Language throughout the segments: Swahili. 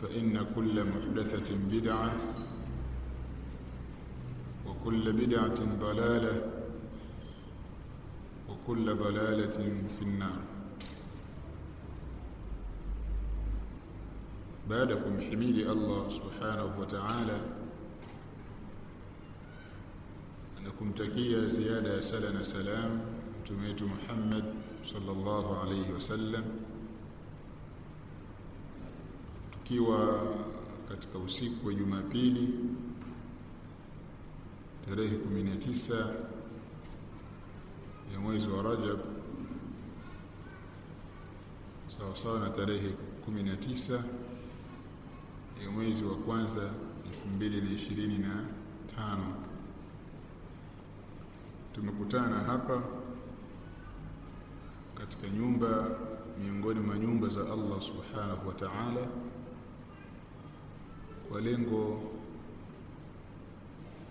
فإن كل محدثة بدعة وكل بدعة ضلالة وكل ضلالة في النار. بعدكم حميد الله سبحانه وتعالى أنكم تكية زيادة سلام سلام. تميت محمد صلى الله عليه وسلم. Tukiwa katika usiku wa Jumapili tarehe 19 ya mwezi wa Rajab sawa sawa na tarehe 19 ya mwezi wa kwanza 2025 tumekutana hapa katika nyumba miongoni mwa nyumba za Allah subhanahu wa ta'ala kwa lengo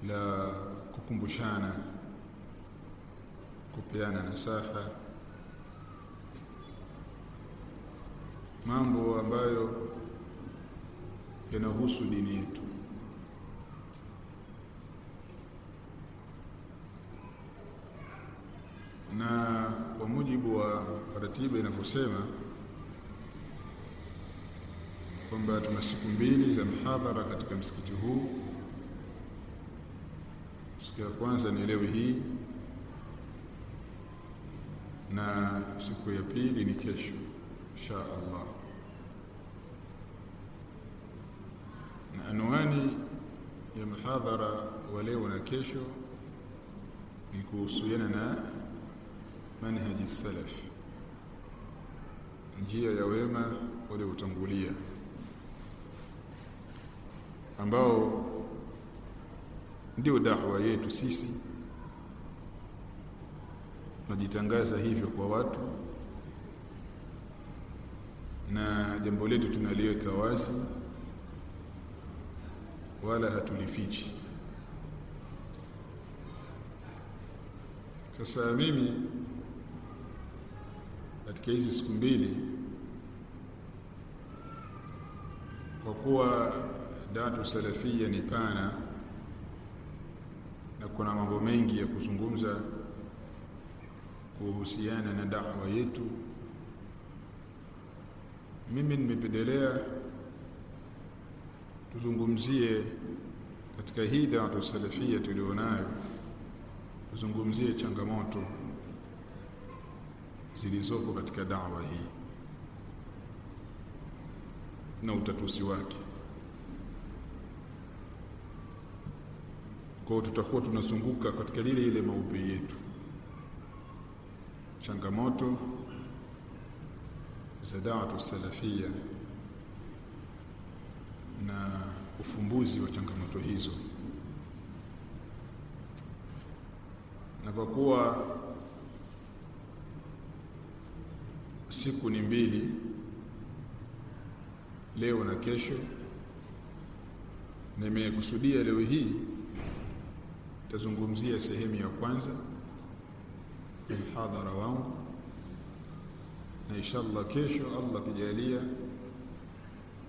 la kukumbushana kupeana nasaha. Mambo ambayo yanahusu dini yetu. Na kwa mujibu wa ratiba inavyosema kwamba tuna siku mbili za mhadhara katika msikiti huu. Siku ya kwanza ni leo hii na siku ya pili ni kesho insha Allah. Na anwani ya mhadhara wa leo na kesho ni kuhusiana na manhaji salaf, njia ya wema waliotangulia ambao ndio da'wa yetu sisi. Tunajitangaza hivyo kwa watu. Na jambo letu tunaliweka wazi wala hatulifichi. Sasa mimi katika hizi siku mbili kwa kuwa datu salafia ni pana na kuna mambo mengi ya kuzungumza kuhusiana na da'wa yetu. Mimi nimependelea tuzungumzie katika hii Datu salafia tulionayo tuzungumzie changamoto zilizopo katika da'wa hii na utatuzi wake kwa tutakuwa tunazunguka katika lile ile maudhui yetu. Changamoto za da'watu salafia na ufumbuzi wa changamoto hizo. Na kwa kuwa siku ni mbili leo na kesho nimekusudia leo hii tazungumzia sehemu ya kwanza ya mhadhara wangu na inshallah kesho Allah kijalia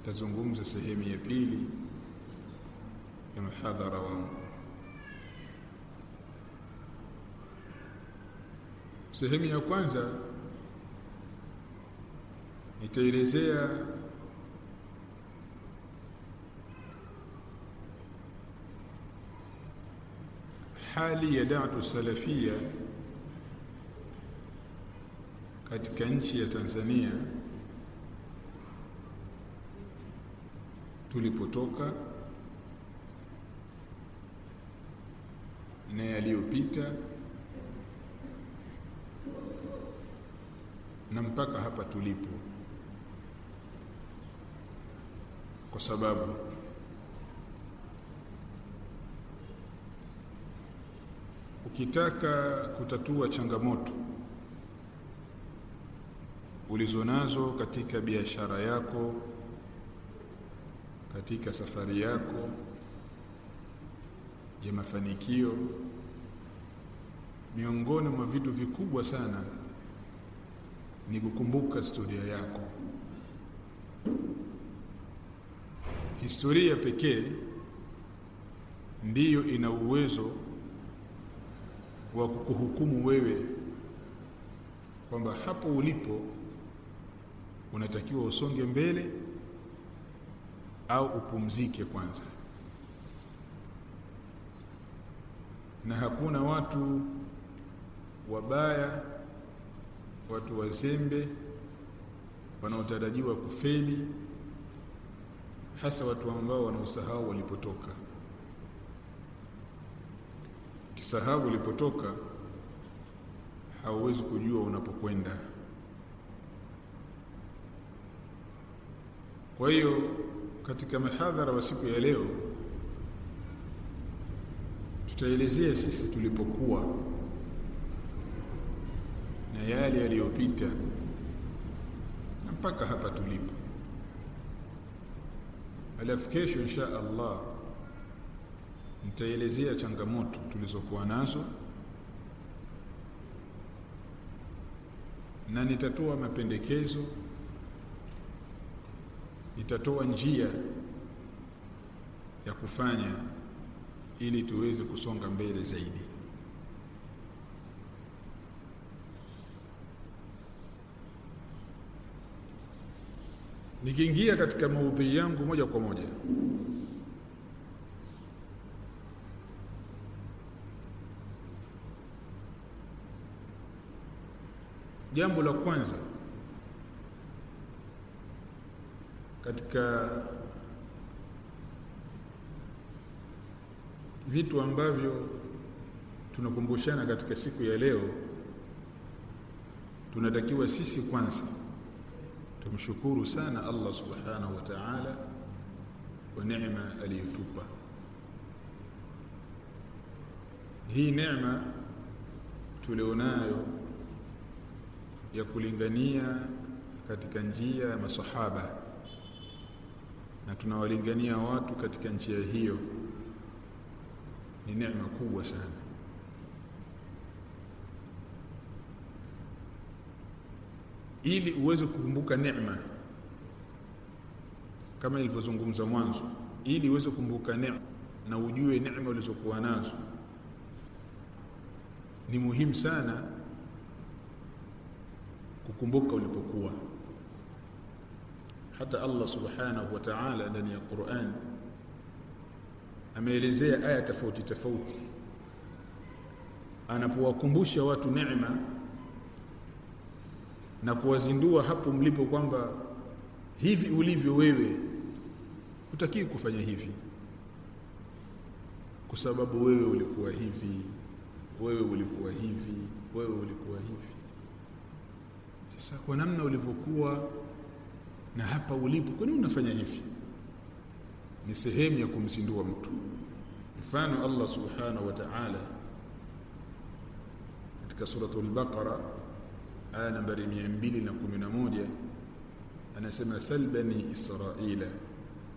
tazungumza sehemu ya pili ya mhadhara wangu sehemu ya kwanza nitaelezea hali ya da'watu salafia katika nchi ya Tanzania tulipotoka na yaliyopita na mpaka hapa tulipo. Kwa sababu ukitaka kutatua changamoto ulizonazo katika biashara yako katika safari yako ya mafanikio miongoni mwa vitu vikubwa sana ni kukumbuka historia yako. Historia pekee ndiyo ina uwezo wa kukuhukumu wewe kwamba hapo ulipo unatakiwa usonge mbele au upumzike kwanza. Na hakuna watu wabaya watu wazembe wanaotarajiwa kufeli hasa watu ambao wanaosahau walipotoka kisahau ulipotoka hauwezi kujua unapokwenda. Kwa hiyo katika mahadhara wa siku ya leo tutaelezea sisi tulipokuwa na yale yaliyopita na mpaka hapa tulipo. Alafu kesho insha Allah nitaelezea changamoto tulizokuwa nazo na nitatoa mapendekezo nitatoa njia ya kufanya ili tuweze kusonga mbele zaidi. Nikiingia katika maudhui yangu moja kwa moja jambo la kwanza katika vitu ambavyo tunakumbushana katika siku ya leo tunatakiwa sisi kwanza tumshukuru sana Allah subhanahu wa ta'ala kwa neema aliyotupa. Hii neema tulionayo ya kulingania katika njia ya masahaba na tunawalingania watu katika njia hiyo. Ni neema kubwa sana. Ili uweze kukumbuka neema kama ilivyozungumza mwanzo ili uweze kukumbuka neema na ujue neema ulizokuwa nazo ni muhimu sana kukumbuka ulipokuwa. Hata Allah subhanahu wa ta'ala ndani ya Qur'an ameelezea aya tofauti tofauti. Anapowakumbusha watu neema na kuwazindua hapo mlipo kwamba hivi ulivyo wewe utakii kufanya hivi. Kwa sababu wewe ulikuwa hivi wewe ulikuwa hivi wewe ulikuwa hivi sasa kwa namna ulivyokuwa na hapa ulipo kwa nini unafanya hivi? Ni sehemu ya kumzindua mtu. Mfano Allah subhanahu wa ta'ala katika suratul baqara aya nambari 211 anasema sal bani israila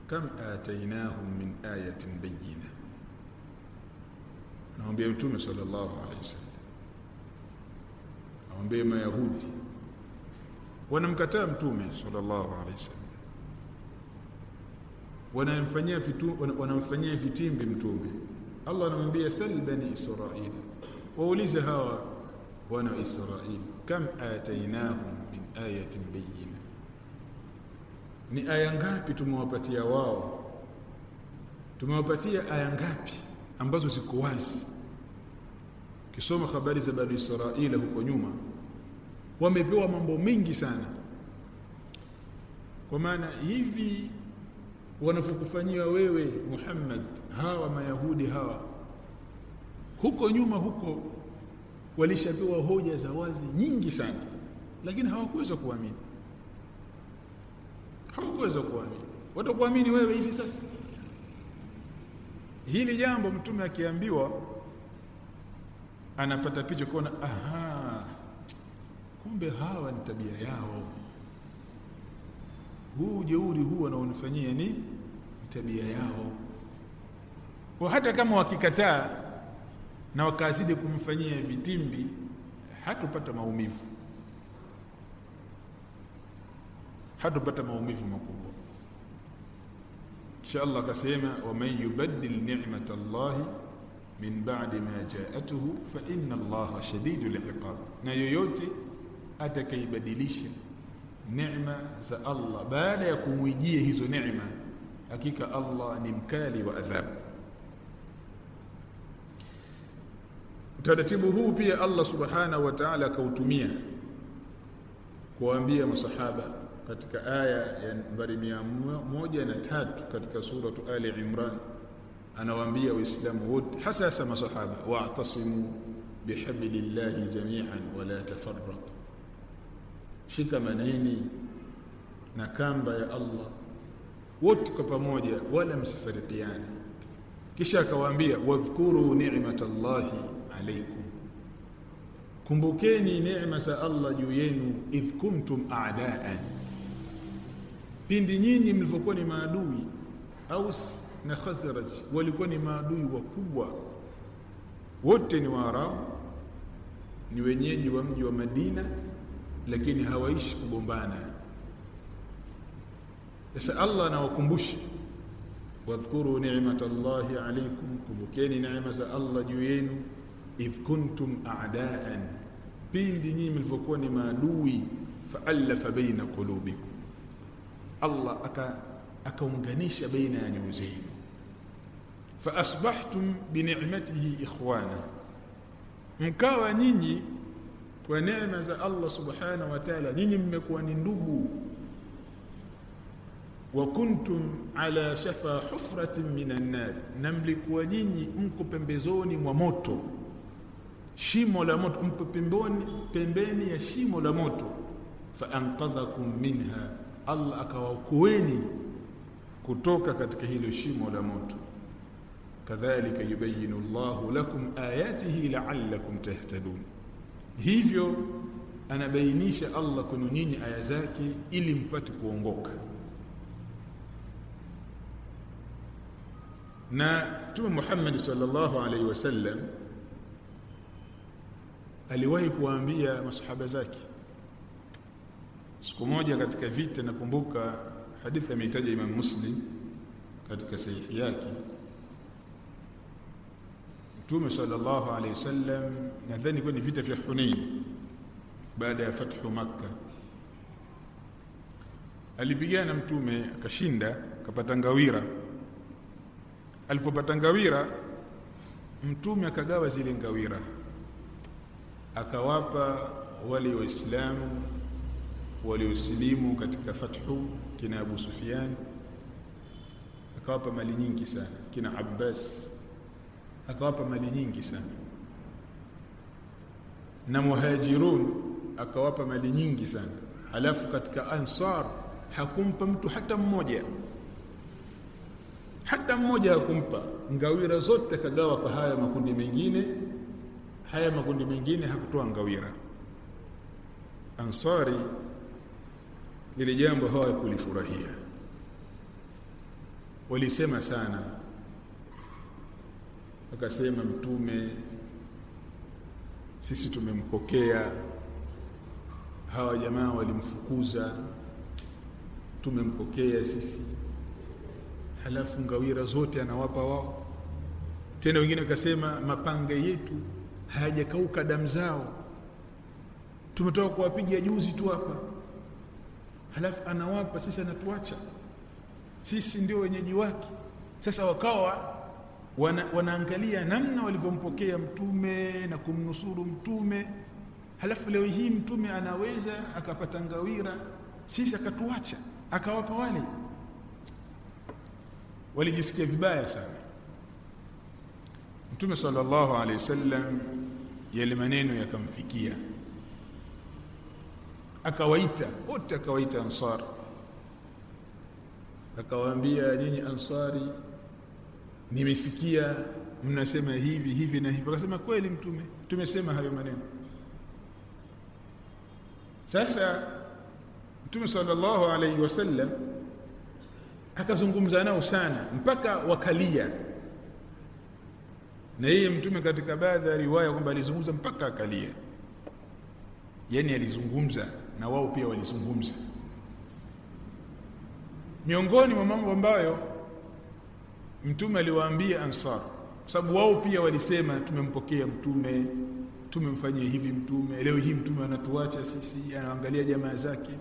kam atainahum min ayatin bayyina. Naambia mtume sallallahu alaihi wasallam aambie mayahudi wanamkataa mtume sallallahu alaihi wasallam. Wanamfanyia vitu wanamfanyia vitimbi mtume. Allah anamwambia sal bani israila. Waulize hawa wana wa kam atainahum min ayatin bayyina? Ni aya ngapi tumewapatia wao? Tumewapatia aya ngapi ambazo ziko wazi? Kisoma habari za bani israila huko nyuma wamepewa mambo mengi sana. Kwa maana hivi wanavyokufanyia wewe Muhammad hawa mayahudi hawa huko nyuma huko walishapewa hoja za wazi nyingi sana lakini hawakuweza kuamini. Hawakuweza kuamini. Watakuamini wewe hivi sasa. Hili jambo mtume akiambiwa anapata picha kuona aha kumbe hawa ni tabia yao. Huu ujeuri huu wanaonifanyia ni tabia yao. Kwa hata kama wakikataa na wakazidi kumfanyia vitimbi hatupata maumivu. Hatupata maumivu makubwa. Insha Allah akasema waman yubaddil ni'mata llahi min ba'di ma ja'atuhu fa inna allaha shadidul iqab. Na yoyote atakaibadilisha neema za Allah baada ya kumwijia hizo neema hakika Allah ni mkali wa adhabu utaratibu huu pia Allah subhanahu wa ta'ala akautumia kuwaambia masahaba katika aya ya nambari moja na tatu katika suratu Ali Imran anawaambia waislamu wote hasa hasa masahaba wa'tasimu bihablillahi jami'an wala tafarraqu shikamaneni na kamba ya Allah. Wote kwa pamoja wala msifarikiane kisha akawaambia wadhkuru ni'matallahi alaykum. Kumbukeni neema za Allah juu yenu idh kuntum a'daan. Pindi nyinyi mlivyokuwa ni maadui Aus na Khazraj walikuwa ni maadui wakubwa. Wote ni Waarabu ni wenyeji wa mji wa Madina lakini hawaishi kugombana. Sasa Allah anawakumbusha wadhkuru ni'matallahi alaykum kumbukeni neema za Allah juu yenu idh kuntum a'daan pindi nyinyi mlivyokuwa ni maadui fa'alafa baina qulubikum Allah aka akaunganisha baina ya nyoyo zenu. Fa asbahtum bi ni'matihi ikhwana mkawa nyinyi kwa neema za Allah subhanahu wa ta'ala nyinyi mmekuwa ni ndugu. Wa kuntum ala shafa hufratin minan nar na mlikuwa nyinyi mko pembezoni mwa moto. Shimo la moto mpo pembeni pembeni ya shimo la moto. Fa anqadhakum minha Allah akawaokoeni kutoka katika hilo shimo la moto. Kadhalika yubayinu Allahu lakum ayatihi la'allakum tahtadun hivyo anabainisha Allah kwenu nyinyi aya zake ili mpate kuongoka. Na Mtume Muhammad sallallahu alaihi wasallam aliwahi kuambia masahaba zake. Siku moja katika vita nakumbuka hadithi ameitaja Imam Muslim katika sahihi yake Mtume sallallahu alaihi wasallam nadhani kwa ni vita vya Hunain baada ya fathu Makka. Alipigana mtume akashinda akapata ngawira. Alipopata ngawira mtume akagawa zile ngawira. Akawapa wale waislamu waliosilimu katika fathu kina Abu Sufyan. Akawapa mali nyingi sana kina Abbas akawapa mali nyingi sana. Na muhajirun akawapa mali nyingi sana. Halafu katika ansar hakumpa mtu hata mmoja. Hata mmoja hakumpa. Ngawira zote kagawa kwa haya makundi mengine. Haya makundi mengine hakutoa ngawira. Ansari lile jambo hawakulifurahia walisema sana akasema mtume sisi tumempokea. Hawa jamaa walimfukuza tumempokea sisi. Halafu ngawira zote anawapa wao. Tena wengine wakasema mapanga yetu hayajakauka damu zao. Tumetoka kuwapiga juzi tu hapa. Halafu anawapa sisi anatuacha. Sisi ndio wenyeji wake. Sasa wakawa wana, wanaangalia namna walivyompokea mtume na kumnusuru mtume. Halafu leo hii mtume anaweza akapata ngawira sisi akatuacha akawapa wale. Walijisikia vibaya sana. Mtume sallallahu alaihi wasallam yale maneno yakamfikia. Akawaita wote akawaita ansar akawaambia nyinyi ansari nimesikia mnasema hivi hivi na hivi. Akasema kweli mtume tumesema hayo maneno. Sasa mtume sallallahu alaihi wasallam akazungumza nao sana mpaka wakalia. Na yeye mtume katika baadhi ya riwaya kwamba alizungumza mpaka akalia. Yani alizungumza na wao pia walizungumza. Miongoni mwa mambo ambayo mtume aliwaambia ansar kwa sababu wao pia walisema tumempokea mtume tumemfanyia hivi mtume leo hii mtume anatuacha sisi anaangalia jamaa zake.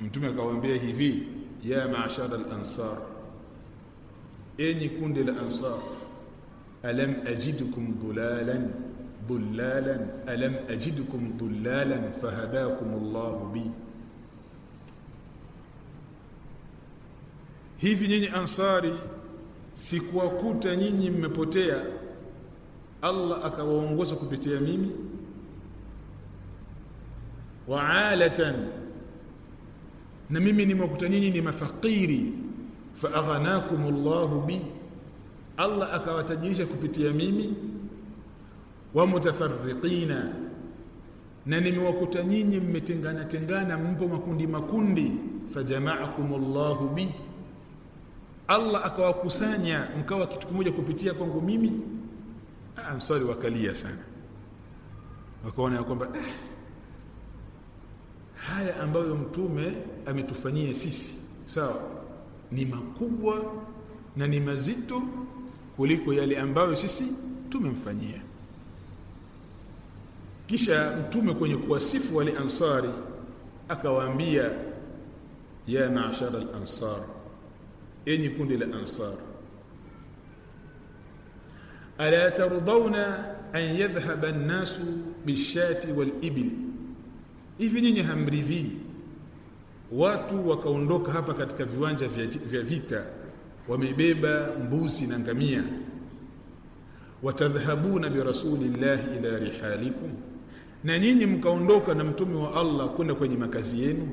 Mtume akawaambia hivi ya maashara al-ansar enyi kundi la ansar alam ajidukum dhulalan dhulalan alam ajidukum dhulalan fahadakum Allah bi. Hivi nyinyi ansari sikuwakuta nyinyi mmepotea. Allah akawaongoza kupitia mimi. Wa'alatan na mimi nimekuta nyinyi ni mafakiri. Fa aghanakum bi Allah akawatajirisha kupitia mimi. Wa mutafarriqina na nimewakuta nyinyi mmetengana tengana mpo makundi makundi. Fajama'akum Allahu bi Allah akawakusanya mkawa kitu kimoja kupitia kwangu mimi. Ansari wakalia sana. Wakaona ya kwamba eh, haya ambayo mtume ametufanyia sisi sawa ni makubwa na ni mazito kuliko yale ambayo sisi tumemfanyia. Kisha mtume kwenye kuwasifu wale ansari akawaambia ya maashara al-ansar enyi kundi la ansar. Ala tardawna an yadhhaba an-nasu bishati wal-ibil. Hivi nyinyi hamridhii watu wakaondoka hapa katika viwanja vya, vya vita wamebeba mbuzi na ngamia. Watadhhabuna birasulillahi ila rihalikum. Na nyinyi mkaondoka na mtume wa Allah kwenda kwenye makazi yenu.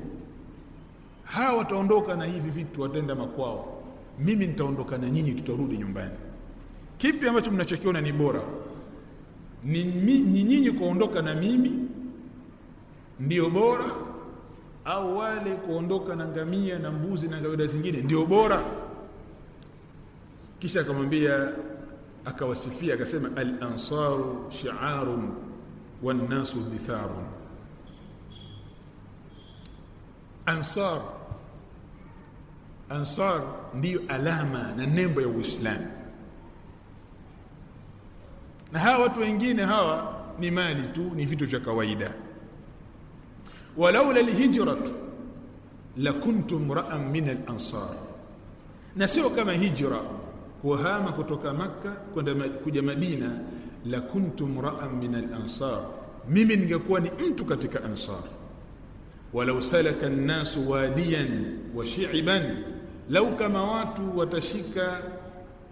Hawa wataondoka na hivi vitu watenda makwao mimi nitaondoka na nyinyi tutarudi nyumbani. Kipi ambacho mnachokiona ni bora? Ni nyinyi kuondoka na mimi ndio bora au wale kuondoka na ngamia na mbuzi na ngawira zingine ndio bora? Kisha akamwambia akawasifia akasema al-ansaru shi'arun wan-nasu ditharun ansar ansar ndiyo alama na nembo ya Uislamu. Na hawa watu wengine hawa ni mali tu ni vitu vya kawaida. Walaula la kuntu ra'an min alansar. Na sio kama hijra kuhama kutoka makka kwenda kuja madina La kuntum ra'an min alansar. Mimi ningekuwa ni mtu katika ansar. Walau salaka an-nasu wadiyan wa shi'ban lau kama watu watashika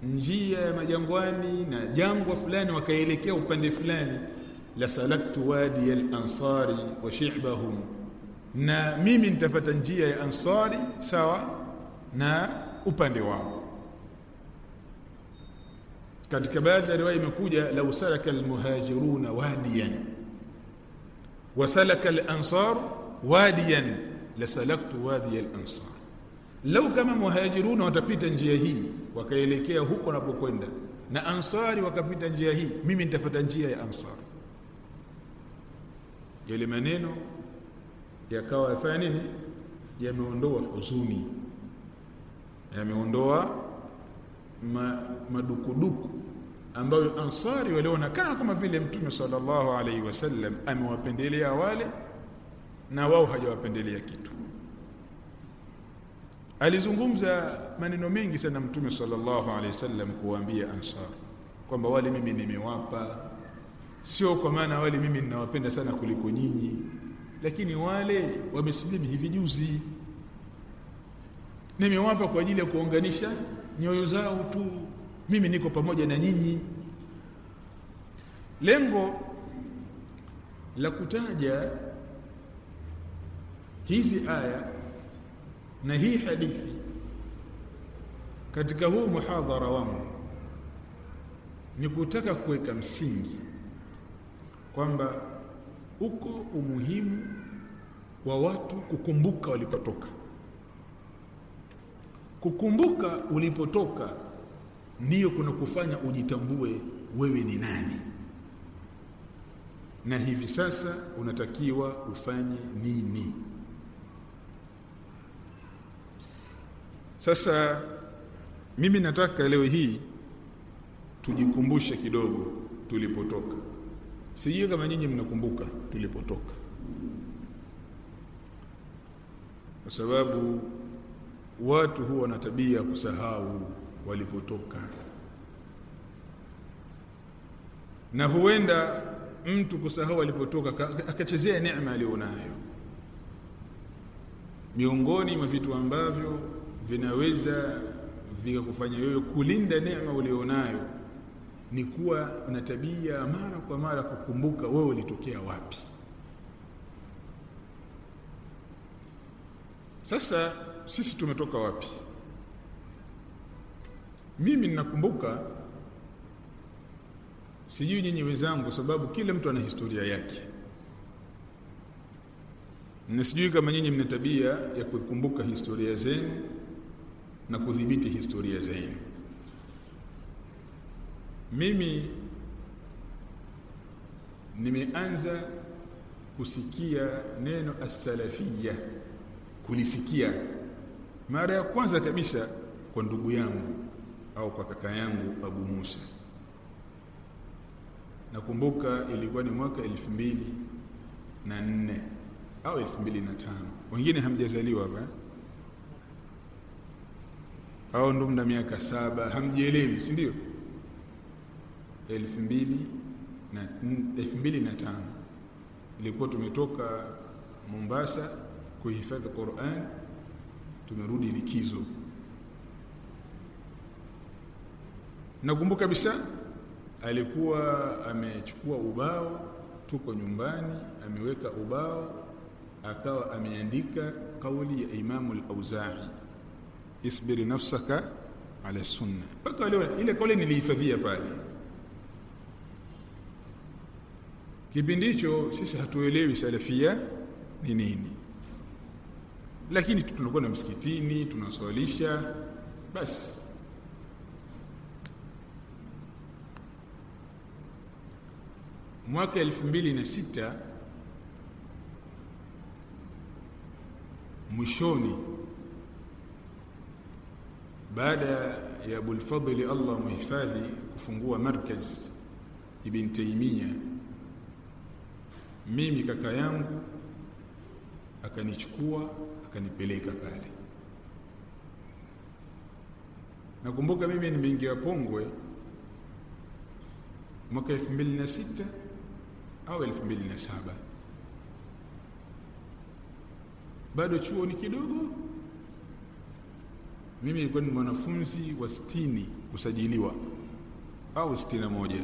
njia ya majangwani na jangwa fulani wakaelekea upande fulani la salaktu wadi al-ansari wa shi'bahum. Na mimi nitafata njia ya ansari sawa na upande wao. Katika baadhi ya riwaya imekuja lau salaka almuhajiruna wadiyan. Wa salaka al-ansar wadiyan la salaktu wadi al-ansar lau kama muhajiruna watapita njia hii wakaelekea huko wanapokwenda na ansari wakapita njia hii mimi nitafuta njia ya ansari. Yale maneno yakawa yafanya nini? Yameondoa huzuni. Yameondoa ma, madukuduku ambayo ansari waliona kana kama vile mtume sallallahu alaihi wasallam amewapendelea wale na wao hajawapendelea kitu alizungumza maneno mengi sana mtume sallallahu alaihi wasallam kuwaambia ansar kwamba wale mimi nimewapa sio kwa maana wale mimi ninawapenda sana kuliko nyinyi lakini wale wamesilimu hivi juzi. Nimewapa kwa ajili ya kuunganisha nyoyo zao tu mimi niko pamoja na nyinyi. Lengo la kutaja hizi aya na hii hadithi katika huu muhadhara wangu ni kutaka kuweka msingi kwamba uko umuhimu wa watu kukumbuka walipotoka. Kukumbuka ulipotoka ndiyo kuna kufanya ujitambue wewe ni nani. Na hivi sasa unatakiwa ufanye nini sasa mimi nataka leo hii tujikumbushe kidogo tulipotoka. Sijui kama nyinyi mnakumbuka tulipotoka. Kwa sababu watu huwa na tabia kusahau walipotoka. Na huenda mtu kusahau alipotoka akachezea neema aliyonayo. miongoni mwa vitu ambavyo vinaweza vikakufanya wewe kulinda neema ulionayo ni kuwa na tabia mara kwa mara kukumbuka wewe ulitokea wapi. Sasa sisi tumetoka wapi? Mimi ninakumbuka sijui nyinyi wenzangu sababu kila mtu ana historia yake. Na sijui kama nyinyi mna tabia ya kukumbuka historia zenu na kudhibiti historia zenu. Mimi nimeanza kusikia neno as-salafiyya kulisikia mara ya kwanza kabisa kwa ndugu yangu au kwa kaka yangu Abu Musa. Nakumbuka ilikuwa ni mwaka elfu mbili na nne au elfu mbili na tano. Wengine hamjazaliwa hapa au ndo mna miaka saba. Hamjielewi si ndio? Elfu mbili na elfu mbili na tano. Ilikuwa tumetoka Mombasa kuhifadhi Qur'an tumerudi likizo. Nakumbuka kabisa alikuwa amechukua ubao tuko nyumbani ameweka ubao akawa ameandika kauli ya Imamu al-Auza'i isbiri nafsaka ala sunna. Mpaka leo ile kole nilihifadhia pale. Kipindi hicho sisi hatuelewi salafia ni nini. Lakini tunakuwa na msikitini tunaswalisha basi. Mwaka elfu mbili na sita mwishoni baada ya Abul Fadhli Allah muhifadhi kufungua markaz Ibn Taymiyyah mimi kaka yangu akanichukua akanipeleka pale. Nakumbuka mimi nimeingia Pongwe mwaka 2006 au 2007 bado chuo ni kidogo mimi nilikuwa ni mwanafunzi wa sitini kusajiliwa. Au sitini na moja.